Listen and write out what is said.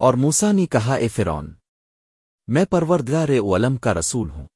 اور موسا نے کہا اے فرون میں پروردگار علم کا رسول ہوں۔